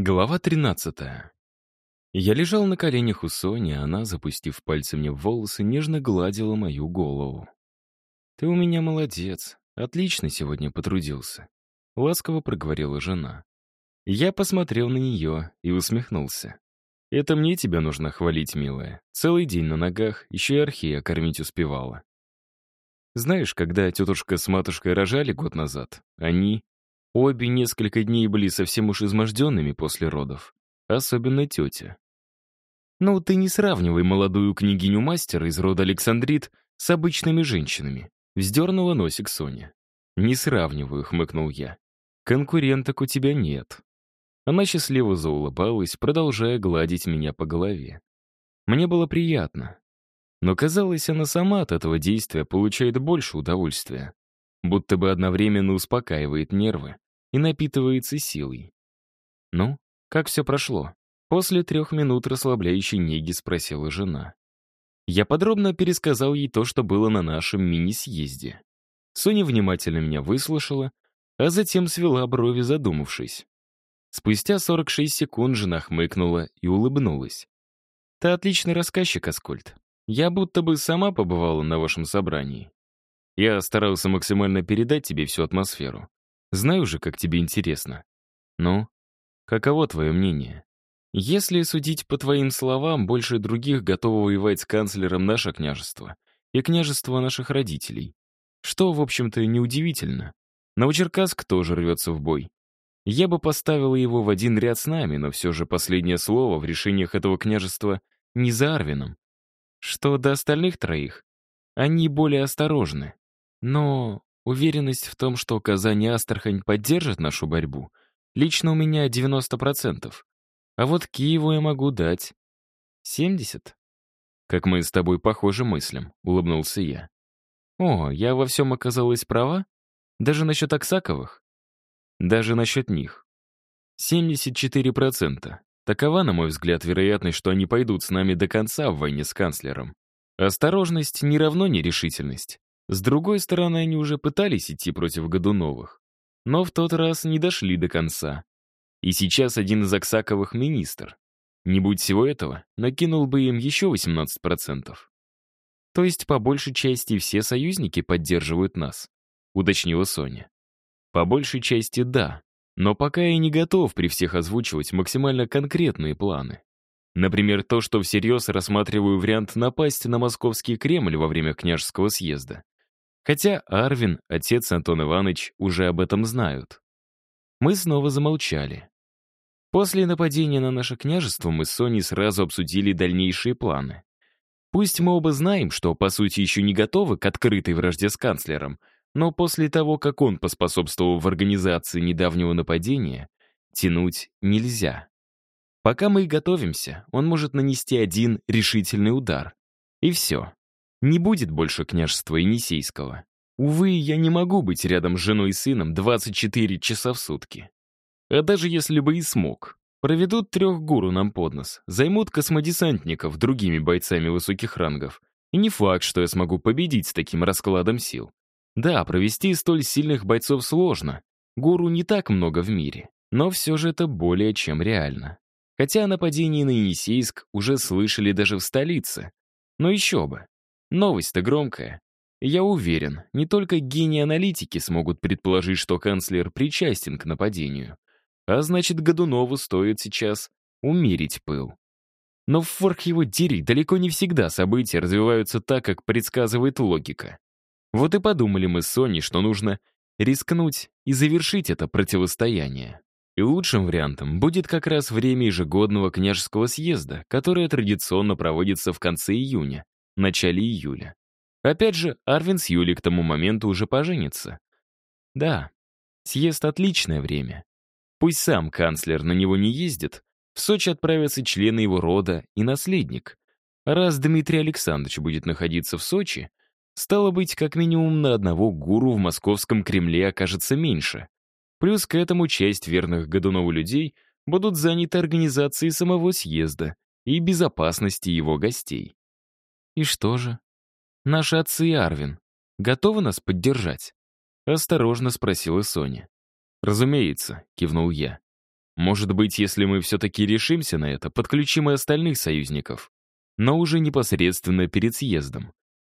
Глава 13. Я лежал на коленях у Сони, а она, запустив пальцы мне в волосы, нежно гладила мою голову. «Ты у меня молодец. Отлично сегодня потрудился», — ласково проговорила жена. Я посмотрел на нее и усмехнулся. «Это мне тебя нужно хвалить, милая. Целый день на ногах, еще и архея кормить успевала». Знаешь, когда тетушка с матушкой рожали год назад, они, Обе несколько дней были совсем уж изможденными после родов. Особенно тетя. «Ну, ты не сравнивай молодую княгиню-мастера из рода Александрит с обычными женщинами», — вздернула носик Соня. «Не сравниваю», — хмыкнул я. «Конкуренток у тебя нет». Она счастливо заулыбалась, продолжая гладить меня по голове. Мне было приятно. Но казалось, она сама от этого действия получает больше удовольствия будто бы одновременно успокаивает нервы и напитывается силой. «Ну, как все прошло?» После трех минут расслабляющей неги спросила жена. Я подробно пересказал ей то, что было на нашем мини-съезде. Соня внимательно меня выслушала, а затем свела брови, задумавшись. Спустя 46 секунд жена хмыкнула и улыбнулась. «Ты отличный рассказчик, Аскольд. Я будто бы сама побывала на вашем собрании. Я старался максимально передать тебе всю атмосферу. Знаю же, как тебе интересно. Ну, каково твое мнение? Если судить по твоим словам, больше других готово воевать с канцлером наше княжество и княжество наших родителей. Что, в общем-то, неудивительно. Новочеркасск тоже рвется в бой. Я бы поставила его в один ряд с нами, но все же последнее слово в решениях этого княжества не за Арвином. Что до остальных троих, они более осторожны. Но уверенность в том, что Казань и Астрахань поддержат нашу борьбу, лично у меня 90%. А вот Киеву я могу дать 70. Как мы с тобой похожи мыслям, улыбнулся я. О, я во всем оказалась права? Даже насчет Аксаковых? Даже насчет них. 74%. Такова, на мой взгляд, вероятность, что они пойдут с нами до конца в войне с канцлером. Осторожность не равно нерешительность. С другой стороны, они уже пытались идти против Годуновых, но в тот раз не дошли до конца. И сейчас один из Аксаковых министр. Не будь всего этого, накинул бы им еще 18%. То есть, по большей части, все союзники поддерживают нас, уточнила Соня. По большей части, да. Но пока я не готов при всех озвучивать максимально конкретные планы. Например, то, что всерьез рассматриваю вариант напасть на московский Кремль во время княжеского съезда. Хотя Арвин, отец Антон Иванович, уже об этом знают. Мы снова замолчали. После нападения на наше княжество мы с Соней сразу обсудили дальнейшие планы. Пусть мы оба знаем, что, по сути, еще не готовы к открытой вражде с канцлером, но после того, как он поспособствовал в организации недавнего нападения, тянуть нельзя. Пока мы и готовимся, он может нанести один решительный удар. И все. Не будет больше княжества Енисейского. Увы, я не могу быть рядом с женой и сыном 24 часа в сутки. А даже если бы и смог, проведут трех гуру нам под нос, займут космодесантников другими бойцами высоких рангов. И не факт, что я смогу победить с таким раскладом сил. Да, провести столь сильных бойцов сложно. Гуру не так много в мире, но все же это более чем реально. Хотя о нападении на Енисейск уже слышали даже в столице. Но еще бы. Новость-то громкая. Я уверен, не только гении-аналитики смогут предположить, что канцлер причастен к нападению. А значит, Годунову стоит сейчас умерить пыл. Но в форк его дери далеко не всегда события развиваются так, как предсказывает логика. Вот и подумали мы с Соней, что нужно рискнуть и завершить это противостояние. И лучшим вариантом будет как раз время ежегодного княжеского съезда, которое традиционно проводится в конце июня, начале июля. Опять же, Арвин с Юлей к тому моменту уже поженится. Да, съезд — отличное время. Пусть сам канцлер на него не ездит, в Сочи отправятся члены его рода и наследник. раз Дмитрий Александрович будет находиться в Сочи, стало быть, как минимум на одного гуру в московском Кремле окажется меньше. Плюс к этому часть верных Годунову людей будут заняты организацией самого съезда и безопасности его гостей. «И что же? Наши отцы и Арвин готовы нас поддержать?» Осторожно спросила Соня. «Разумеется», — кивнул я. Может быть, если мы все-таки решимся на это, подключим и остальных союзников. Но уже непосредственно перед съездом.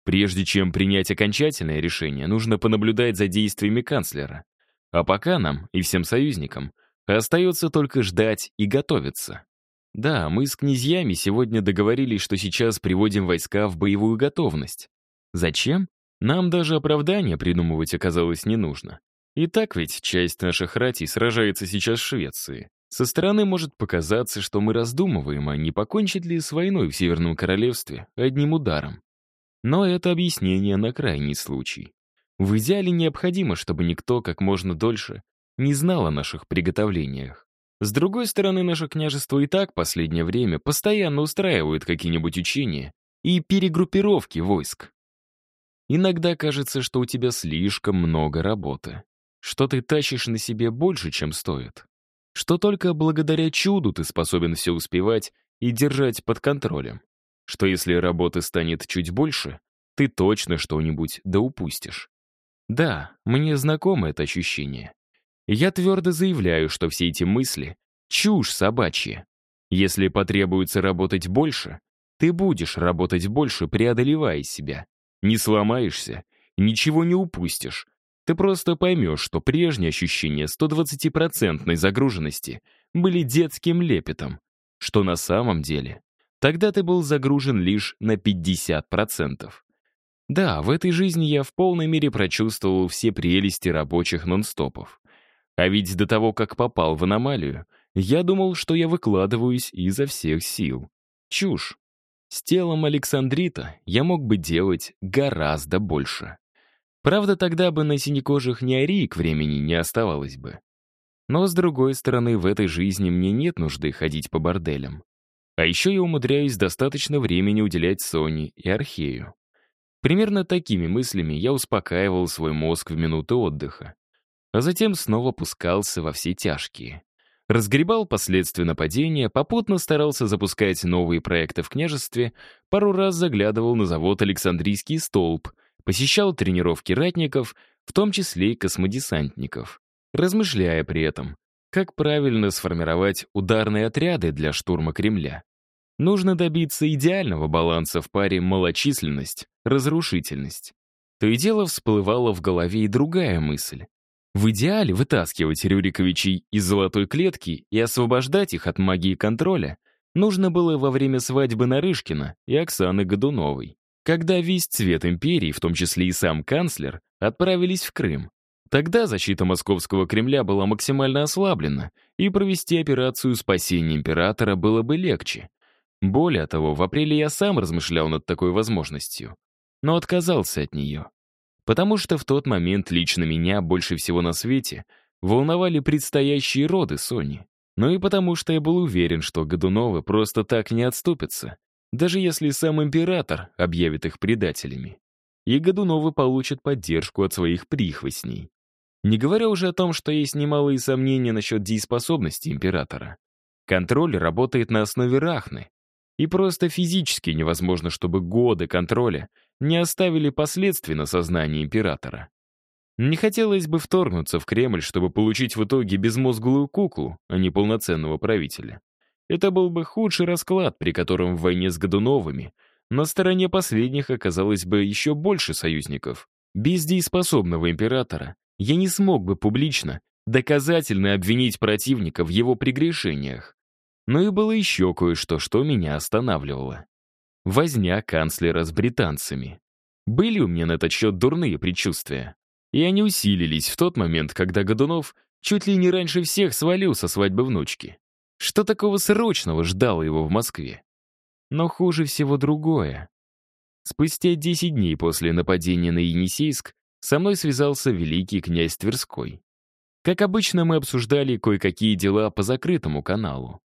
Прежде чем принять окончательное решение, нужно понаблюдать за действиями канцлера. А пока нам и всем союзникам остается только ждать и готовиться. Да, мы с князьями сегодня договорились, что сейчас приводим войска в боевую готовность. Зачем? Нам даже оправдания придумывать оказалось не нужно. И так ведь часть наших ратей сражается сейчас в Швеции. Со стороны может показаться, что мы раздумываем, а не покончить ли с войной в Северном Королевстве одним ударом. Но это объяснение на крайний случай. В идеале необходимо, чтобы никто как можно дольше не знал о наших приготовлениях. С другой стороны, наше княжество и так последнее время постоянно устраивает какие-нибудь учения и перегруппировки войск. Иногда кажется, что у тебя слишком много работы что ты тащишь на себе больше, чем стоит, что только благодаря чуду ты способен все успевать и держать под контролем, что если работы станет чуть больше, ты точно что-нибудь да упустишь. Да, мне знакомо это ощущение. Я твердо заявляю, что все эти мысли — чушь собачья. Если потребуется работать больше, ты будешь работать больше, преодолевая себя. Не сломаешься, ничего не упустишь, ты просто поймешь, что прежние ощущения 120% загруженности были детским лепетом, что на самом деле тогда ты был загружен лишь на 50%. Да, в этой жизни я в полной мере прочувствовал все прелести рабочих нон-стопов. А ведь до того, как попал в аномалию, я думал, что я выкладываюсь изо всех сил. Чушь. С телом Александрита я мог бы делать гораздо больше. Правда, тогда бы на синекожих ни к времени не оставалось бы. Но, с другой стороны, в этой жизни мне нет нужды ходить по борделям. А еще я умудряюсь достаточно времени уделять Соне и Архею. Примерно такими мыслями я успокаивал свой мозг в минуты отдыха. А затем снова пускался во все тяжкие. Разгребал последствия нападения, попутно старался запускать новые проекты в княжестве, пару раз заглядывал на завод «Александрийский столб», посещал тренировки ратников, в том числе и космодесантников, размышляя при этом, как правильно сформировать ударные отряды для штурма Кремля. Нужно добиться идеального баланса в паре малочисленность-разрушительность. То и дело всплывала в голове и другая мысль. В идеале вытаскивать Рюриковичей из золотой клетки и освобождать их от магии контроля нужно было во время свадьбы Нарышкина и Оксаны Годуновой когда весь цвет империи, в том числе и сам канцлер, отправились в Крым. Тогда защита московского Кремля была максимально ослаблена, и провести операцию спасения императора было бы легче. Более того, в апреле я сам размышлял над такой возможностью, но отказался от нее. Потому что в тот момент лично меня больше всего на свете волновали предстоящие роды Сони. Но и потому что я был уверен, что Годуновы просто так не отступятся даже если сам император объявит их предателями. И Годуновы получат поддержку от своих прихвостней. Не говоря уже о том, что есть немалые сомнения насчет дееспособности императора. Контроль работает на основе рахны. И просто физически невозможно, чтобы годы контроля не оставили последствий на сознании императора. Не хотелось бы вторгнуться в Кремль, чтобы получить в итоге безмозглую куклу, а не полноценного правителя. Это был бы худший расклад, при котором в войне с Годуновыми на стороне последних оказалось бы еще больше союзников. Без дееспособного императора я не смог бы публично, доказательно обвинить противника в его прегрешениях. Но и было еще кое-что, что меня останавливало. Возня канцлера с британцами. Были у меня на этот счет дурные предчувствия. И они усилились в тот момент, когда Годунов чуть ли не раньше всех свалил со свадьбы внучки. Что такого срочного ждало его в Москве? Но хуже всего другое. Спустя 10 дней после нападения на Енисейск со мной связался великий князь Тверской. Как обычно, мы обсуждали кое-какие дела по закрытому каналу.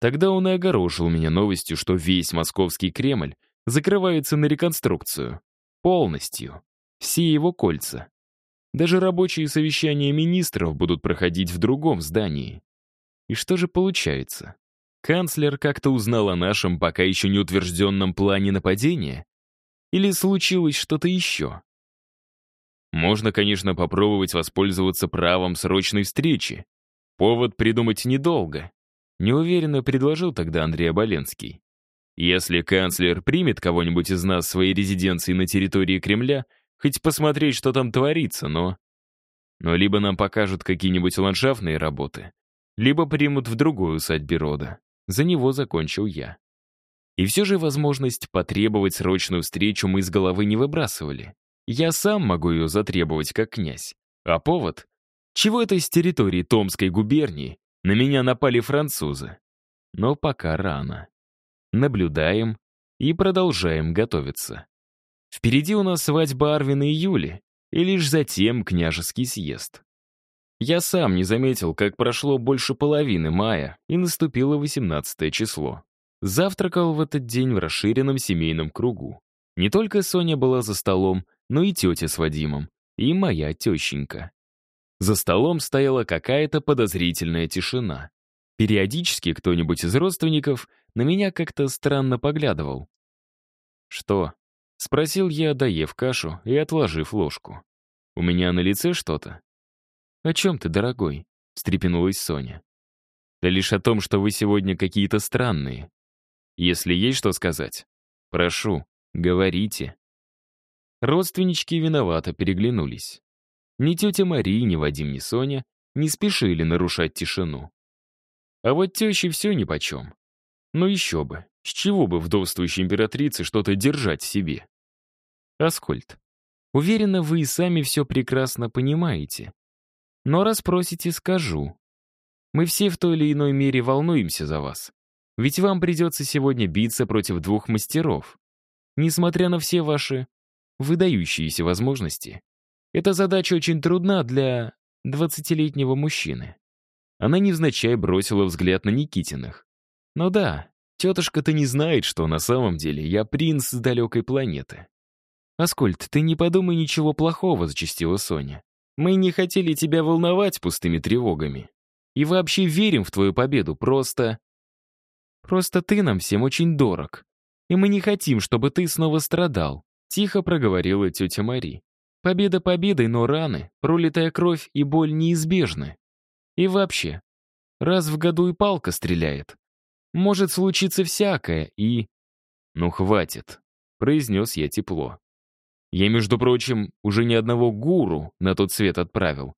Тогда он и огорошил меня новостью, что весь московский Кремль закрывается на реконструкцию. Полностью. Все его кольца. Даже рабочие совещания министров будут проходить в другом здании. И что же получается? Канцлер как-то узнал о нашем пока еще не утвержденном плане нападения? Или случилось что-то еще? Можно, конечно, попробовать воспользоваться правом срочной встречи. Повод придумать недолго. Неуверенно предложил тогда Андрей Оболенский. Если канцлер примет кого-нибудь из нас в своей резиденции на территории Кремля, хоть посмотреть, что там творится, но... Но либо нам покажут какие-нибудь ландшафтные работы, либо примут в другой усадьбе рода. За него закончил я. И все же возможность потребовать срочную встречу мы из головы не выбрасывали. Я сам могу ее затребовать как князь. А повод? Чего это из территории Томской губернии на меня напали французы? Но пока рано. Наблюдаем и продолжаем готовиться. Впереди у нас свадьба Арвина и Юли, и лишь затем княжеский съезд. Я сам не заметил, как прошло больше половины мая, и наступило 18 число. Завтракал в этот день в расширенном семейном кругу. Не только Соня была за столом, но и тетя с Вадимом, и моя тещенька. За столом стояла какая-то подозрительная тишина. Периодически кто-нибудь из родственников на меня как-то странно поглядывал. «Что?» — спросил я, доев кашу и отложив ложку. «У меня на лице что-то?» «О чем ты, дорогой?» — встрепенулась Соня. «Да лишь о том, что вы сегодня какие-то странные. Если есть что сказать, прошу, говорите». Родственнички виновато переглянулись. Ни тетя Мария, ни Вадим, ни Соня не спешили нарушать тишину. А вот теще все нипочем. Ну еще бы, с чего бы вдовствующей императрице что-то держать в себе? Аскольд, уверена, вы и сами все прекрасно понимаете. Но раз просите, скажу. Мы все в той или иной мере волнуемся за вас. Ведь вам придется сегодня биться против двух мастеров. Несмотря на все ваши выдающиеся возможности, эта задача очень трудна для двадцатилетнего мужчины. Она невзначай бросила взгляд на Никитиных. Но да, тетушка-то не знает, что на самом деле я принц с далекой планеты. «Аскольд, ты не подумай ничего плохого», — зачастила Соня. «Мы не хотели тебя волновать пустыми тревогами. И вообще верим в твою победу, просто...» Просто ты нам всем очень дорог. И мы не хотим, чтобы ты снова страдал», — тихо проговорила тетя Мари. «Победа победой, но раны, пролитая кровь и боль неизбежны. И вообще, раз в году и палка стреляет. Может случиться всякое, и...» «Ну, хватит», — произнес я тепло. «Я, между прочим, уже ни одного гуру на тот свет отправил».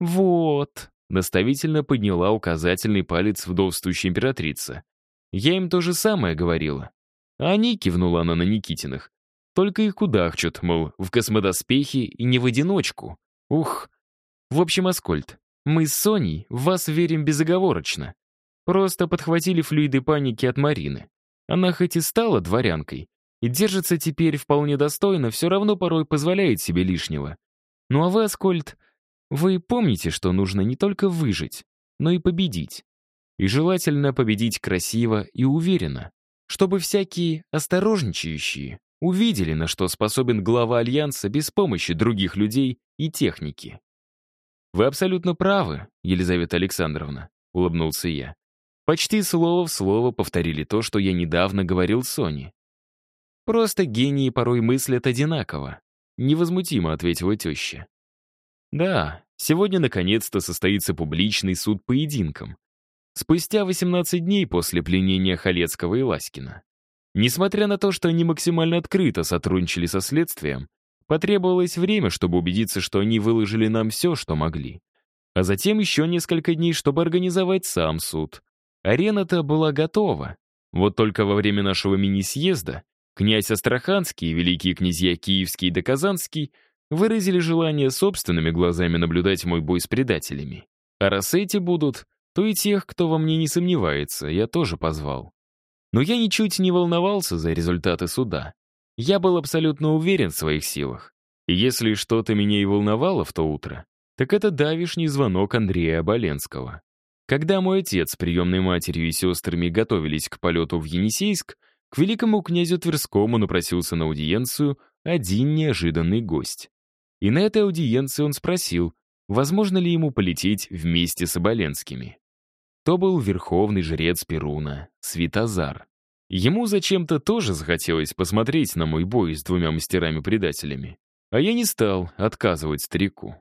«Вот», — наставительно подняла указательный палец вдовствующей императрица. Я им то же самое говорила. А они, кивнула она на Никитиных, только и кудахчут, мол, в космодоспехи и не в одиночку. Ух. В общем, Аскольд, мы с Соней в вас верим безоговорочно. Просто подхватили флюиды паники от Марины. Она хоть и стала дворянкой, и держится теперь вполне достойно, все равно порой позволяет себе лишнего. Ну а вы, Аскольд, вы помните, что нужно не только выжить, но и победить. И желательно победить красиво и уверенно, чтобы всякие осторожничающие увидели, на что способен глава Альянса без помощи других людей и техники. «Вы абсолютно правы, Елизавета Александровна», — улыбнулся я. Почти слово в слово повторили то, что я недавно говорил Соне. «Просто гении порой мыслят одинаково», — невозмутимо ответила теща. «Да, сегодня наконец-то состоится публичный суд поединком, спустя 18 дней после пленения Халецкого и Ласкина. Несмотря на то, что они максимально открыто сотрудничали со следствием, потребовалось время, чтобы убедиться, что они выложили нам все, что могли. А затем еще несколько дней, чтобы организовать сам суд. Арена-то была готова. Вот только во время нашего мини-съезда князь Астраханский великие князья Киевский и Доказанский выразили желание собственными глазами наблюдать мой бой с предателями. А раз эти будут, то и тех, кто во мне не сомневается, я тоже позвал. Но я ничуть не волновался за результаты суда. Я был абсолютно уверен в своих силах. И если что-то меня и волновало в то утро, так это давишний звонок Андрея Оболенского. Когда мой отец с приемной матерью и сестрами готовились к полету в Енисейск, к великому князю Тверскому напросился на аудиенцию один неожиданный гость. И на этой аудиенции он спросил, возможно ли ему полететь вместе с Оболенскими. То был верховный жрец Перуна, Свитозар. Ему зачем-то тоже захотелось посмотреть на мой бой с двумя мастерами-предателями. А я не стал отказывать старику.